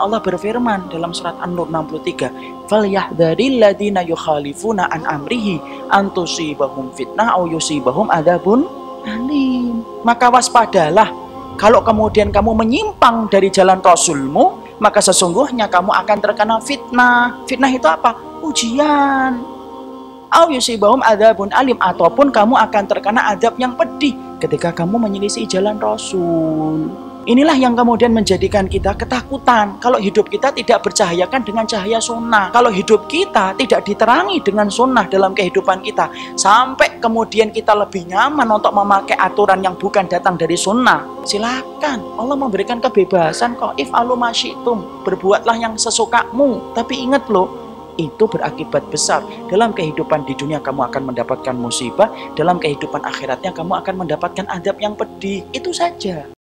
Allah berfirman dalam surat An-Nur 63, "Falyahdharil ladzina yukhalifuna an amrihi an tusibahum fitnah aw yusibahum adabun alim." Maka waspadalah kalau kemudian kamu menyimpang dari jalan Rasulmu, maka sesungguhnya kamu akan terkena fitnah. Fitnah itu apa? Ujian. Aw yusibahum adabun alim ataupun kamu akan terkena adab yang pedih ketika kamu menyelisih jalan Rasul. Inilah yang kemudian menjadikan kita ketakutan kalau hidup kita tidak bercahayakan dengan cahaya sunnah. Kalau hidup kita tidak diterangi dengan sunnah dalam kehidupan kita. Sampai kemudian kita lebih nyaman untuk memakai aturan yang bukan datang dari sunnah. Silakan, Allah memberikan kebebasan kok. If alu masyitum, berbuatlah yang sesukamu. Tapi ingat loh, itu berakibat besar. Dalam kehidupan di dunia kamu akan mendapatkan musibah, dalam kehidupan akhiratnya kamu akan mendapatkan adab yang pedih. Itu saja.